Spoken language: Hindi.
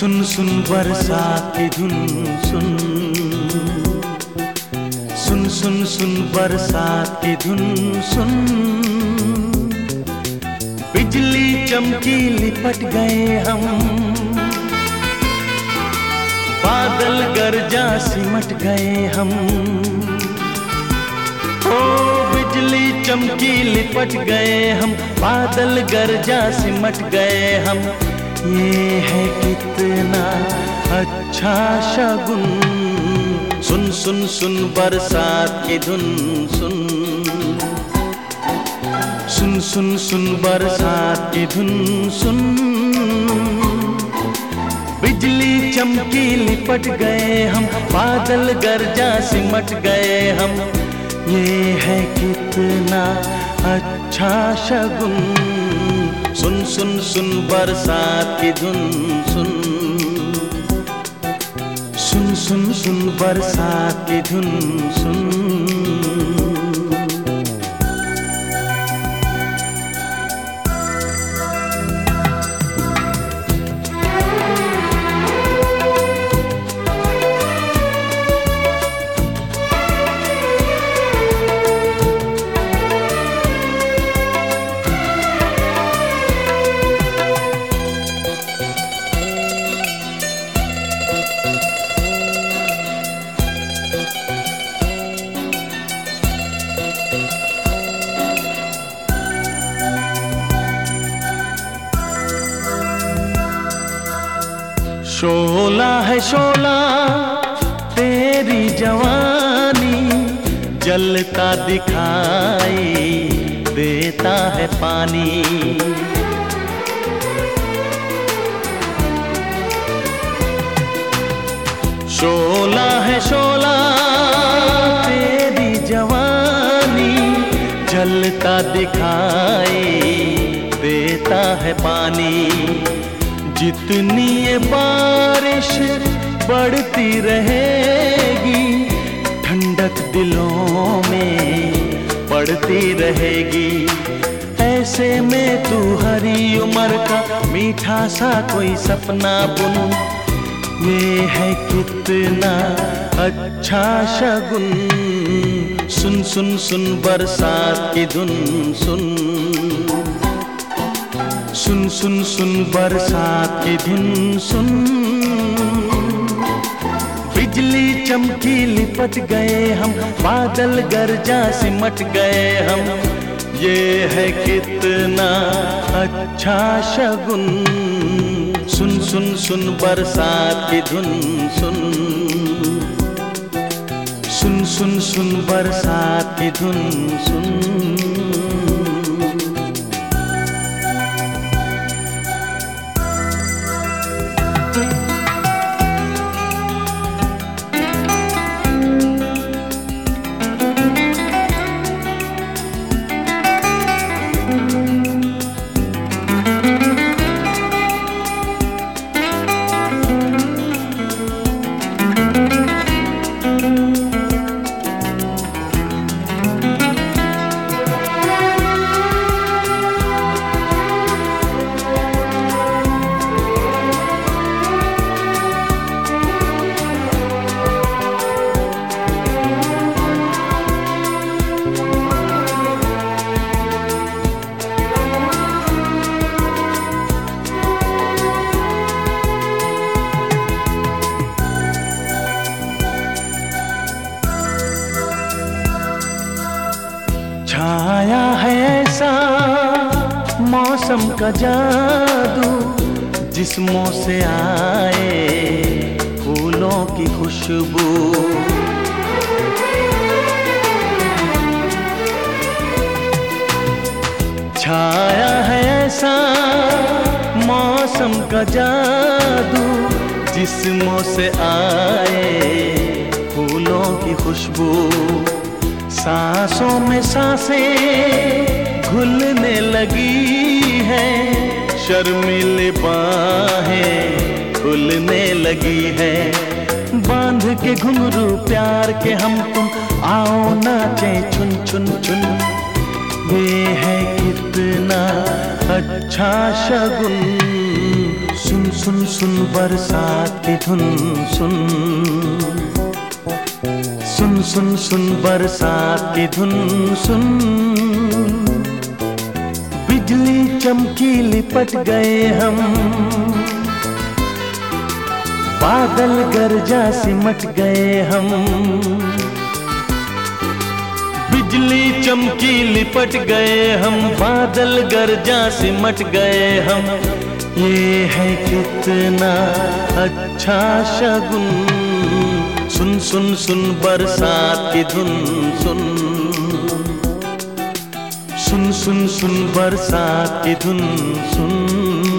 सुन सुन बरसात की धुन, सुन। सुन सुन सुन बरसात की धुन, सुन। बिजली चमकी लिपट गए हम। बादल गरजा सिमट गए हम। ओ, बिजली चमकी लिपट गए हम। बादल गरजा सिमट गए हम। ये है कितना अच्छा शगुन। सुन सुन सुन बरसात की धुन, सुन। सुन सुन सुन बरसात की धुन, सुन। बिजली चमकी लिपट गए हम, बादल गरजा सिमट गए हम। ये है कितना अच्छा शगुन। सुन सुन सुन बरसात की धुन सुन। सुन सुन सुन बरसात की धुन सुन। शोला है शोला, तेरी जवानी जलता दिखाई देता है पानी। शोला है शोला, तेरी जवानी जलता दिखाई देता है पानी। जितनी ये बारिश बढ़ती रहेगी, ठंडक दिलों में पड़ती रहेगी। ऐसे में तू हरी उम्र का मीठा सा कोई सपना बुन। ये है कितना अच्छा शगुन। सुन सुन सुन, बरसात की धुन, सुन। सुन सुन सुन बरसात की धुन सुन। बिजली चमकी लिपट गए हम, बादल गरजा सिमट गए हम। ये है कितना अच्छा शगुन। सुन सुन सुन बरसात की धुन, सुन। सुन सुन सुन बरसात की धुन, सुन। का जादू जिस्मों से आए फूलों की खुशबू। छाया है ऐसा मौसम का जादू जिस्मों से आए फूलों की खुशबू। सांसों में साँसें घुलने लगी है शर्मिल बाहें खुलने लगी है। बाँध के घुंघरू प्यार के हम तुम आओ नाचे चुन चुन चुन। ये है कितना अच्छा शगुन। सुन सुन सुन, बरसात की धुन, सुन। सुन सुन सुन, बरसात की धुन, सुन। बिजली चमकी लिपट गए हम। बादल गरजा सिमट गए हम। बिजली चमकी लिपट गए हम, बादल गरजा सिमट गए हम। ये है कितना अच्छा शगुन। सुन सुन सुन, बरसात की धुन, सुन। सुन सुन सुन बरसात की धुन सुन।